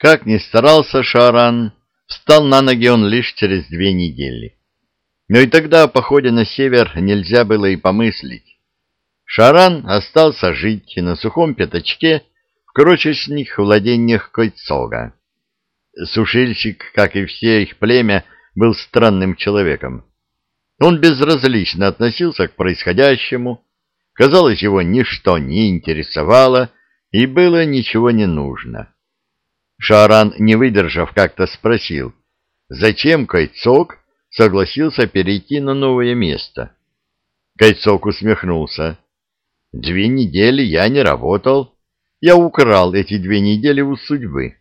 Как ни старался Шаран, встал на ноги он лишь через две недели. Но и тогда о походе на север нельзя было и помыслить. Шаран остался жить на сухом пятачке в крошечных владениях Койцога. Сушильщик, как и все их племя, был странным человеком. Он безразлично относился к происходящему, казалось, его ничто не интересовало и было ничего не нужно. Шаран, не выдержав, как-то спросил, зачем Кайцок согласился перейти на новое место. Кайцок усмехнулся. «Две недели я не работал. Я украл эти две недели у судьбы».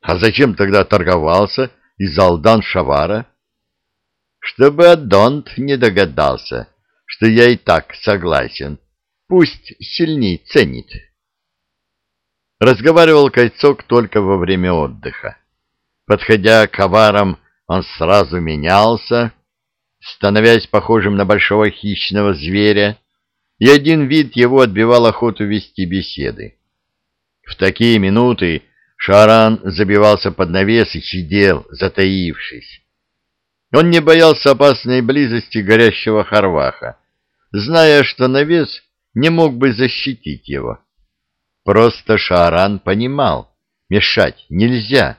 «А зачем тогда торговался из Алдан-Шавара?» «Чтобы Адонт не догадался, что я и так согласен. Пусть сильней ценит». Разговаривал Кольцок только во время отдыха. Подходя к аварам, он сразу менялся, становясь похожим на большого хищного зверя, и один вид его отбивал охоту вести беседы. В такие минуты Шаран забивался под навес и сидел, затаившись. Он не боялся опасной близости горящего Харваха, зная, что навес не мог бы защитить его. Просто Шааран понимал, мешать нельзя.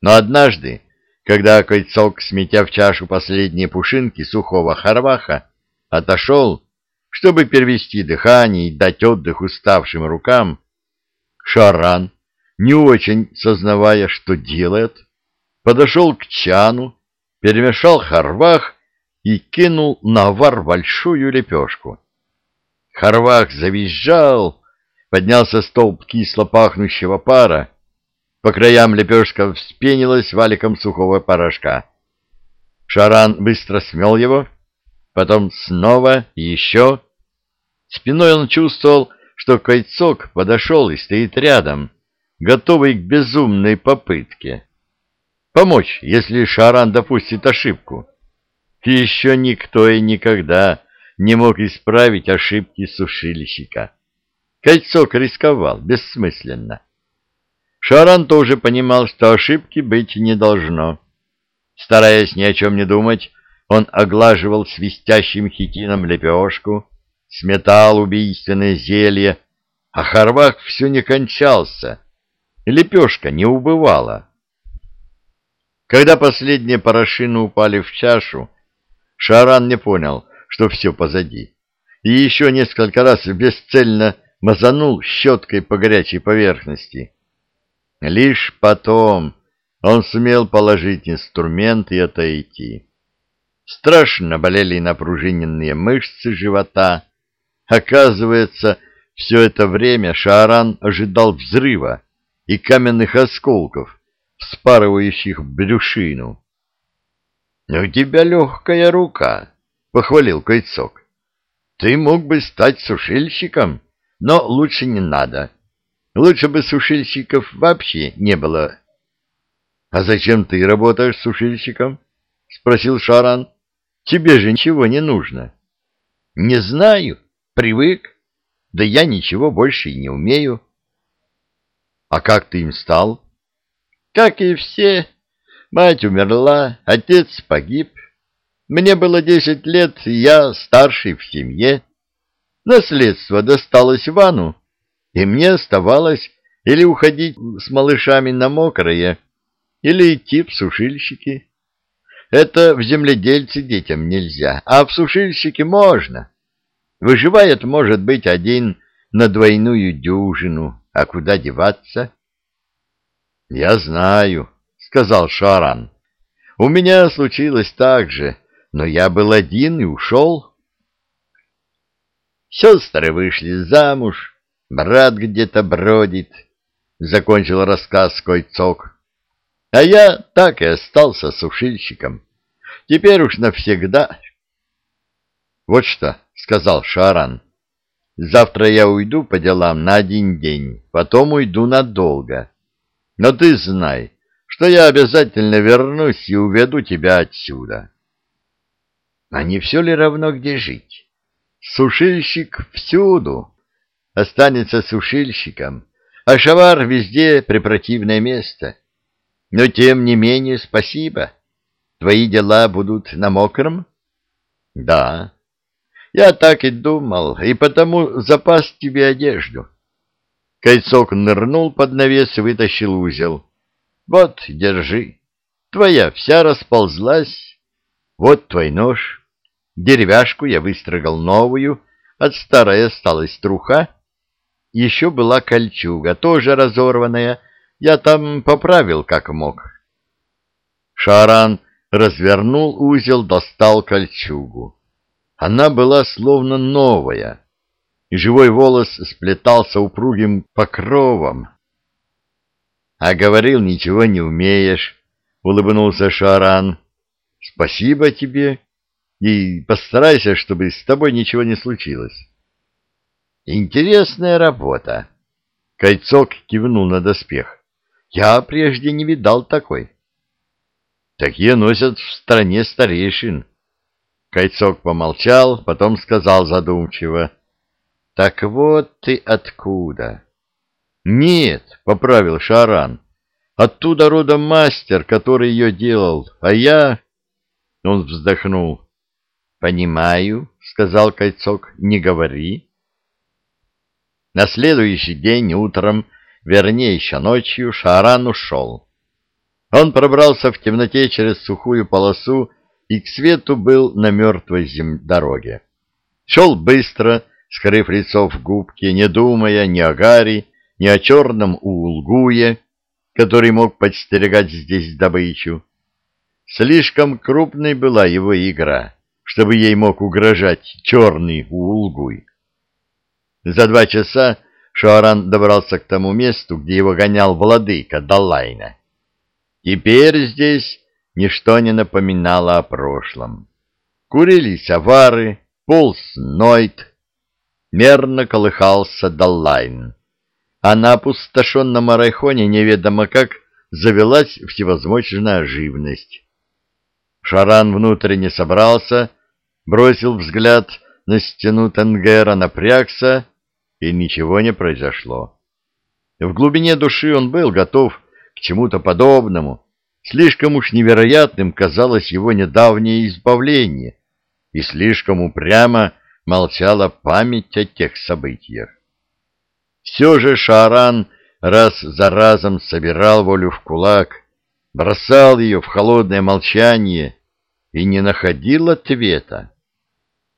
Но однажды, когда Кольцок, сметя в чашу последние пушинки сухого харваха, отошел, чтобы перевести дыхание и дать отдых уставшим рукам, Шаран, не очень сознавая, что делает, подошел к чану, перемешал харвах и кинул на вар большую лепешку. Харвах завизжал, поднялся столб кисло пахнущего пара, по краям лепешка вспенилась валиком сухого порошка. Шаран быстро смел его, потом снова еще. Спиной он чувствовал, что кольцок подошел и стоит рядом, готовый к безумной попытке. Помочь, если Шаран допустит ошибку. Еще никто и никогда не мог исправить ошибки сушильщика. Кольцок рисковал бессмысленно. Шаран тоже понимал, что ошибки быть не должно. Стараясь ни о чем не думать, он оглаживал свистящим хитином лепешку, сметал убийственное зелье, а Харвах все не кончался, лепешка не убывала. Когда последние порошины упали в чашу, Шаран не понял, что все позади, и еще несколько раз бесцельно мазанул щеткой по горячей поверхности. Лишь потом он сумел положить инструмент и отойти. Страшно болели напружиненные мышцы живота. Оказывается, все это время Шааран ожидал взрыва и каменных осколков, вспарывающих брюшину. — У тебя легкая рука, — похвалил Койцок. — Ты мог бы стать сушильщиком. — но лучше не надо. Лучше бы сушильщиков вообще не было. — А зачем ты работаешь сушильщиком? — спросил Шаран. — Тебе же ничего не нужно. — Не знаю. Привык. Да я ничего больше и не умею. — А как ты им стал? — Как и все. Мать умерла, отец погиб. Мне было десять лет, я старший в семье. Наследство досталось Вану, и мне оставалось или уходить с малышами на мокрое, или идти в сушильщики. Это в земледельце детям нельзя, а в сушильщике можно. Выживает, может быть, один на двойную дюжину, а куда деваться? — Я знаю, — сказал Шаран. — У меня случилось так же, но я был один и ушел. Сестры вышли замуж, брат где-то бродит, — закончил рассказ Койцок. А я так и остался сушильщиком. Теперь уж навсегда. — Вот что, — сказал Шаран, — завтра я уйду по делам на один день, потом уйду надолго. Но ты знай, что я обязательно вернусь и уведу тебя отсюда. — А не все ли равно, где жить? Сушильщик всюду. Останется сушильщиком, а Шавар везде препротивное место. Но тем не менее спасибо. Твои дела будут на мокром? Да. Я так и думал, и потому запас тебе одежду. Кольцок нырнул под навес и вытащил узел. Вот, держи. Твоя вся расползлась. Вот твой нож. Деревяшку я выстрогал новую, от старой осталась труха. Еще была кольчуга, тоже разорванная. Я там поправил, как мог. Шаран развернул узел, достал кольчугу. Она была словно новая, и живой волос сплетался упругим покровом. — А говорил, ничего не умеешь, — улыбнулся Шаран. — Спасибо тебе, и постарайся, чтобы с тобой ничего не случилось. — Интересная работа. Кольцок кивнул на доспех. — Я прежде не видал такой. — Такие носят в стране старейшин. Кольцок помолчал, потом сказал задумчиво. — Так вот ты откуда? — Нет, — поправил Шаран. — Оттуда родом мастер, который ее делал, а я... Он вздохнул. — Понимаю, — сказал Кольцок, — не говори. На следующий день утром, вернее еще ночью, Шаран ушел. Он пробрался в темноте через сухую полосу и к свету был на мертвой зем... дороге. Шел быстро, скрыв лицо в губке, не думая ни о Гарри, ни о черном Улгуе, который мог подстерегать здесь добычу. Слишком крупной была его игра, чтобы ей мог угрожать черный Улгуй. За два часа Шуаран добрался к тому месту, где его гонял владыка Далайна. Теперь здесь ничто не напоминало о прошлом. Курились авары, полз Нойт, мерно колыхался Даллайн, а на опустошенном Арайхоне неведомо как завелась всевозможная живность. Шаран внутренне собрался, бросил взгляд на стену Тенгера, напрягся, и ничего не произошло. В глубине души он был готов к чему-то подобному, Слишком уж невероятным казалось его недавнее избавление, и слишком упрямо молчала память о тех событиях. Все же Шаран раз за разом собирал волю в кулак, бросал ее в холодное молчание и не находил ответа.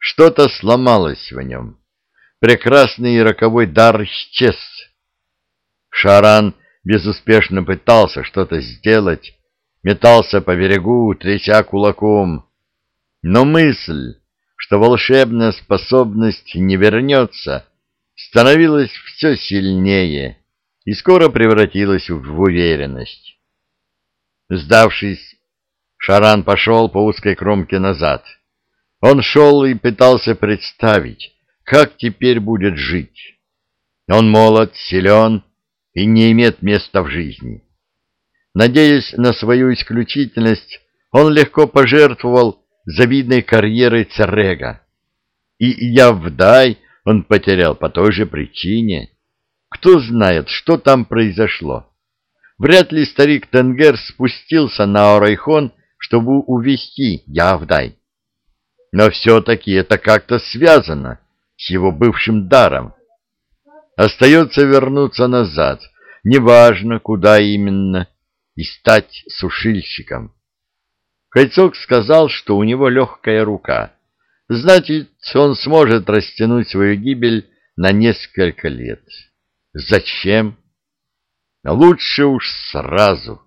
Что-то сломалось в нем. Прекрасный роковой дар исчез. Шаран безуспешно пытался что-то сделать, метался по берегу, тряся кулаком. Но мысль, что волшебная способность не вернется, становилась все сильнее и скоро превратилась в уверенность. Сдавшись, Шаран пошел по узкой кромке назад. Он шел и пытался представить, как теперь будет жить. Он молод, силен и не имеет места в жизни. Надеясь на свою исключительность, он легко пожертвовал завидной карьерой Церега. И Явдай он потерял по той же причине. Кто знает, что там произошло. Вряд ли старик Тенгер спустился на Орайхон, чтобы увести Явдай. Но все-таки это как-то связано с его бывшим даром. Остается вернуться назад, неважно, куда именно, и стать сушильщиком. Кольцок сказал, что у него легкая рука. Значит, он сможет растянуть свою гибель на несколько лет. Зачем? Лучше уж сразу.